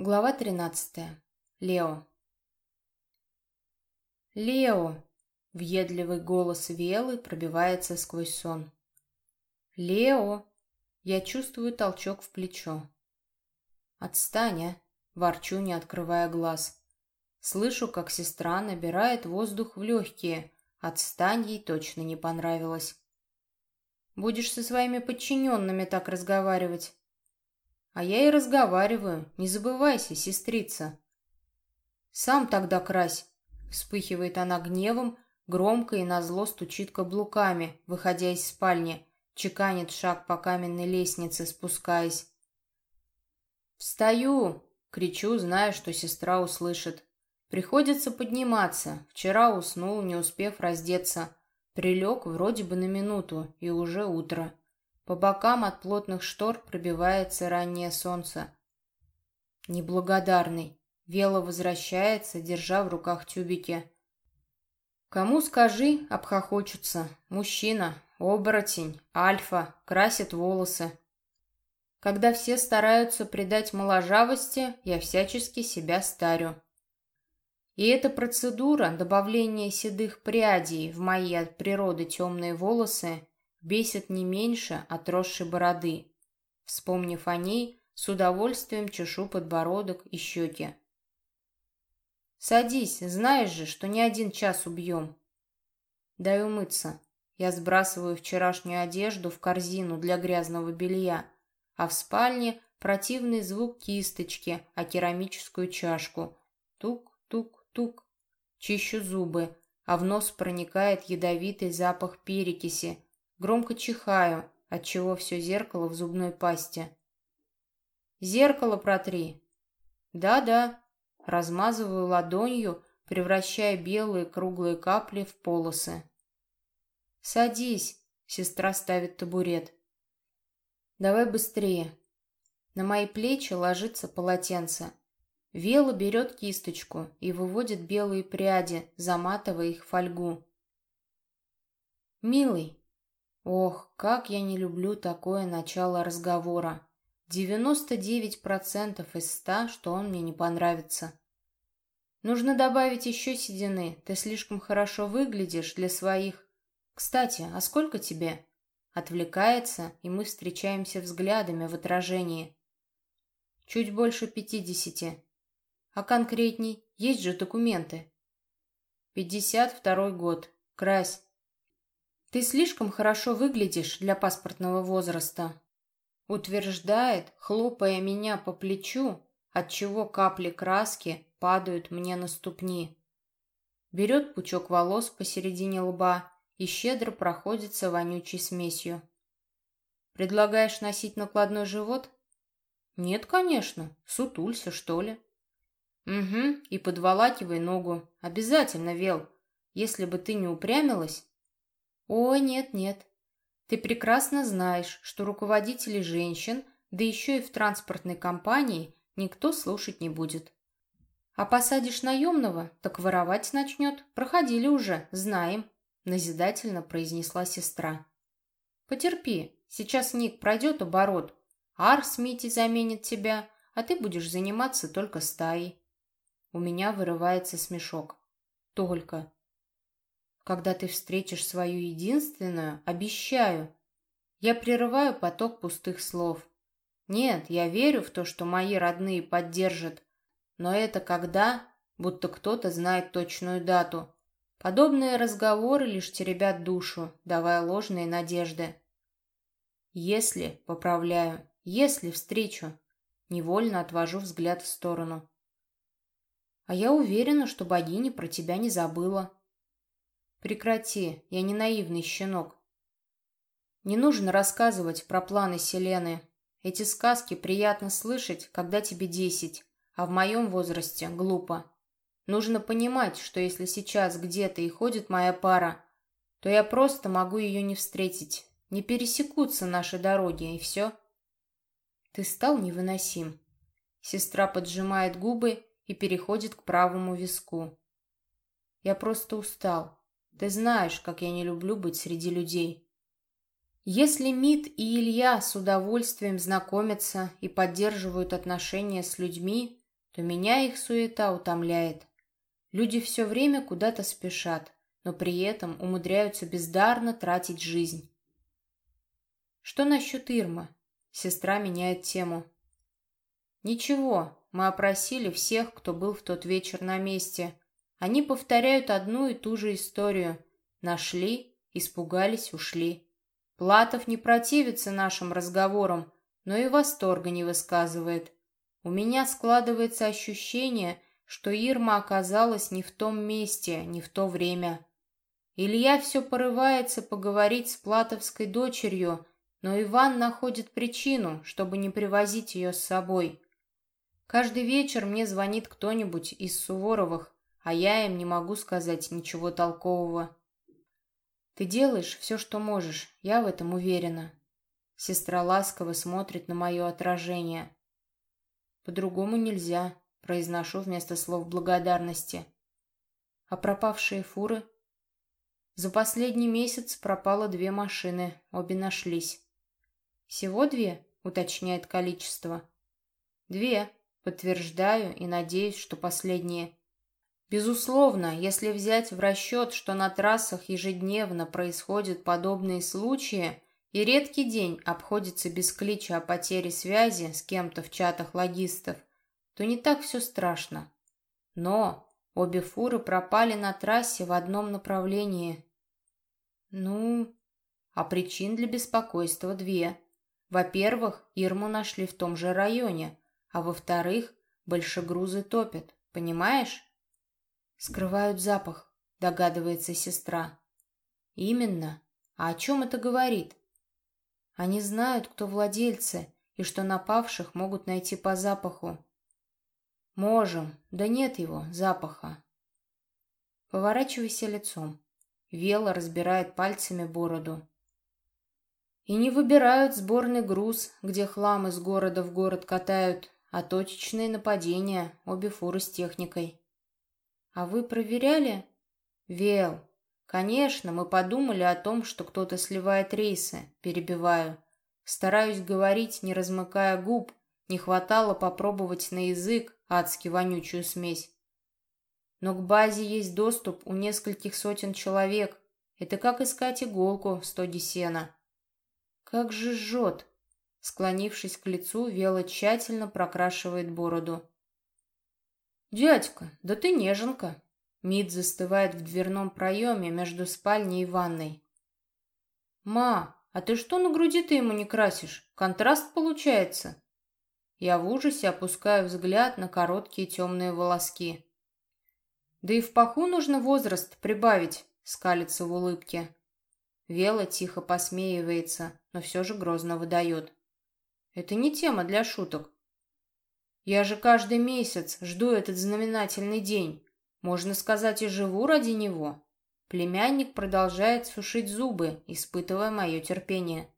Глава 13. Лео. Лео. Въедливый голос Велы пробивается сквозь сон. Лео. Я чувствую толчок в плечо. Отстань, а. Ворчу, не открывая глаз. Слышу, как сестра набирает воздух в легкие. Отстань ей точно не понравилось. Будешь со своими подчиненными так разговаривать. А я и разговариваю. Не забывайся, сестрица. Сам тогда крась. Вспыхивает она гневом, громко и назло стучит каблуками, выходя из спальни, чеканит шаг по каменной лестнице, спускаясь. «Встаю!» — кричу, зная, что сестра услышит. Приходится подниматься. Вчера уснул, не успев раздеться. Прилег вроде бы на минуту, и уже утро. По бокам от плотных штор пробивается раннее солнце. Неблагодарный. Вела возвращается, держа в руках тюбики. Кому скажи, обхохочутся. Мужчина, оборотень, альфа, красит волосы. Когда все стараются придать моложавости, я всячески себя старю. И эта процедура добавления седых прядей в мои от природы темные волосы бесит не меньше отросшей бороды. Вспомнив о ней, с удовольствием чешу подбородок и щеки. «Садись, знаешь же, что не один час убьем». «Дай умыться». Я сбрасываю вчерашнюю одежду в корзину для грязного белья, а в спальне противный звук кисточки о керамическую чашку. Тук-тук-тук. Чищу зубы, а в нос проникает ядовитый запах перекиси, Громко чихаю, отчего все зеркало в зубной пасте. «Зеркало протри!» «Да-да», размазываю ладонью, превращая белые круглые капли в полосы. «Садись», — сестра ставит табурет. «Давай быстрее». На мои плечи ложится полотенце. Вела берет кисточку и выводит белые пряди, заматывая их в фольгу. «Милый, Ох, как я не люблю такое начало разговора. 99% из 100, что он мне не понравится. Нужно добавить еще седины. Ты слишком хорошо выглядишь для своих. Кстати, а сколько тебе? Отвлекается, и мы встречаемся взглядами в отражении. Чуть больше пятидесяти. А конкретней, есть же документы. Пятьдесят второй год. Крась. «Ты слишком хорошо выглядишь для паспортного возраста», утверждает, хлопая меня по плечу, отчего капли краски падают мне на ступни. Берет пучок волос посередине лба и щедро проходится вонючей смесью. «Предлагаешь носить накладной живот?» «Нет, конечно. Сутулься, что ли?» «Угу, и подволакивай ногу. Обязательно, Вел. Если бы ты не упрямилась, о, нет-нет. Ты прекрасно знаешь, что руководителей женщин, да еще и в транспортной компании, никто слушать не будет. А посадишь наемного, так воровать начнет. Проходили уже, знаем, назидательно произнесла сестра. Потерпи, сейчас Ник пройдет оборот. Ар с Мити заменит тебя, а ты будешь заниматься только стаей. У меня вырывается смешок. Только. Когда ты встретишь свою единственную, обещаю. Я прерываю поток пустых слов. Нет, я верю в то, что мои родные поддержат. Но это когда, будто кто-то знает точную дату. Подобные разговоры лишь теребят душу, давая ложные надежды. Если, поправляю, если встречу, невольно отвожу взгляд в сторону. А я уверена, что богиня про тебя не забыла. Прекрати, я не наивный щенок. Не нужно рассказывать про планы Селены. Эти сказки приятно слышать, когда тебе десять, а в моем возрасте глупо. Нужно понимать, что если сейчас где-то и ходит моя пара, то я просто могу ее не встретить. Не пересекутся наши дороги, и все. Ты стал невыносим. Сестра поджимает губы и переходит к правому виску. Я просто устал. Ты знаешь, как я не люблю быть среди людей. Если Мит и Илья с удовольствием знакомятся и поддерживают отношения с людьми, то меня их суета утомляет. Люди все время куда-то спешат, но при этом умудряются бездарно тратить жизнь. Что насчет Ирмы? Сестра меняет тему. Ничего, мы опросили всех, кто был в тот вечер на месте. Они повторяют одну и ту же историю. Нашли, испугались, ушли. Платов не противится нашим разговорам, но и восторга не высказывает. У меня складывается ощущение, что Ирма оказалась не в том месте, не в то время. Илья все порывается поговорить с платовской дочерью, но Иван находит причину, чтобы не привозить ее с собой. Каждый вечер мне звонит кто-нибудь из Суворовых, а я им не могу сказать ничего толкового. Ты делаешь все, что можешь, я в этом уверена. Сестра ласково смотрит на мое отражение. По-другому нельзя, произношу вместо слов благодарности. А пропавшие фуры? За последний месяц пропало две машины, обе нашлись. Всего две, уточняет количество. Две, подтверждаю и надеюсь, что последние. Безусловно, если взять в расчет, что на трассах ежедневно происходят подобные случаи, и редкий день обходится без клича о потере связи с кем-то в чатах логистов, то не так все страшно. Но обе фуры пропали на трассе в одном направлении. Ну, а причин для беспокойства две. Во-первых, Ирму нашли в том же районе, а во-вторых, большегрузы топят, понимаешь? Скрывают запах, догадывается сестра. Именно. А о чем это говорит? Они знают, кто владельцы, и что напавших могут найти по запаху. Можем, да нет его, запаха. Поворачивайся лицом. Вела разбирает пальцами бороду. И не выбирают сборный груз, где хлам из города в город катают, а точечные нападения, обе фуры с техникой. А вы проверяли? Вел, Конечно, мы подумали о том, что кто-то сливает рейсы, перебиваю. Стараюсь говорить, не размыкая губ, не хватало попробовать на язык адски вонючую смесь. Но к базе есть доступ у нескольких сотен человек. Это как искать иголку в стоге сена. Как же жжет! Склонившись к лицу, Вела тщательно прокрашивает бороду. «Дядька, да ты неженка!» Мид застывает в дверном проеме между спальней и ванной. «Ма, а ты что на груди ты ему не красишь? Контраст получается?» Я в ужасе опускаю взгляд на короткие темные волоски. «Да и в паху нужно возраст прибавить», — скалится в улыбке. Вела тихо посмеивается, но все же грозно выдает. «Это не тема для шуток. Я же каждый месяц жду этот знаменательный день. Можно сказать, и живу ради него. Племянник продолжает сушить зубы, испытывая мое терпение.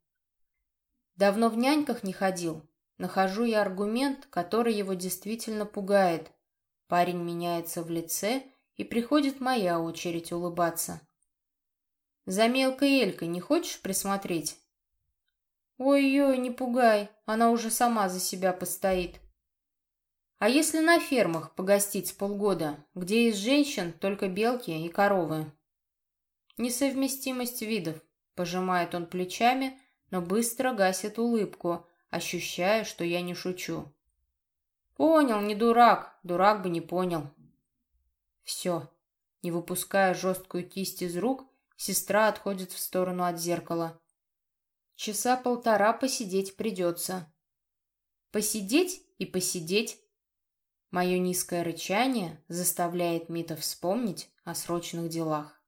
Давно в няньках не ходил. Нахожу я аргумент, который его действительно пугает. Парень меняется в лице, и приходит моя очередь улыбаться. «За мелкой Элькой не хочешь присмотреть?» «Ой-ой, не пугай, она уже сама за себя постоит», а если на фермах погостить с полгода, где из женщин только белки и коровы? Несовместимость видов. Пожимает он плечами, но быстро гасит улыбку, ощущая, что я не шучу. Понял, не дурак, дурак бы не понял. Все. Не выпуская жесткую кисть из рук, сестра отходит в сторону от зеркала. Часа полтора посидеть придется. Посидеть и посидеть Мое низкое рычание заставляет Мита вспомнить о срочных делах.